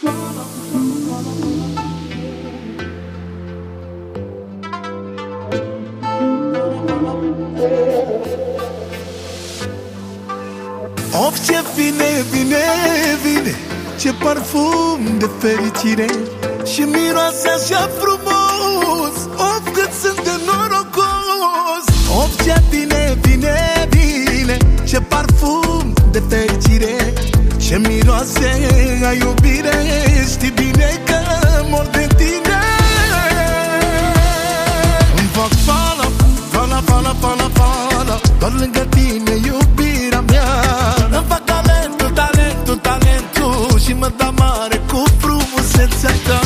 Of ce vine, vine, vine Ce parfum de fericire Și miroase așa frumos Of cât sunt de norocos. Of ce vine, vine, vine Ce parfum de fericire Ce miroase a iubire Știi bine că mor de tine. Îmi fac fala, fala, fala, fala, fala Doar lângă tine iubirea mea. Îmi fac talentul, talentul, talentul Și mă da mare cu frumusețea ta.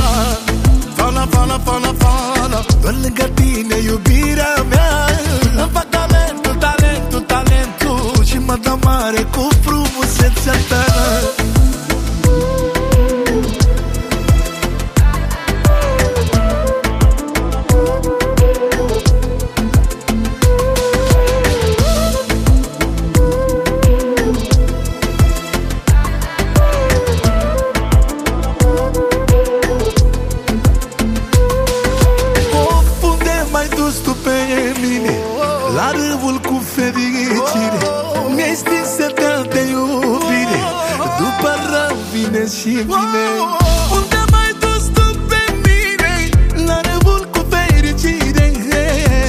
Fala, fala, fala, fala Doar lângă tine iubirea La râul cu fericire Mi-ai stins setea de iubire. După rău vine și vine. Unde mai dus tu pe mine? La râul cu fericire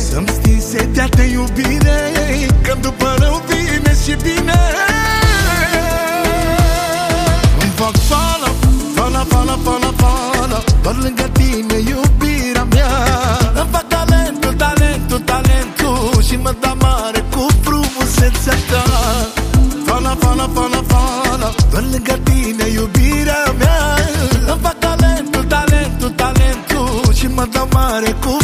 Să-mi stins setea de iubire. Că după rău vine și vine Fala, fala, fala, fala Doar lângă tine iubirea mea. Îmi fac talentul, talentul, talentul. Și mă da mare cu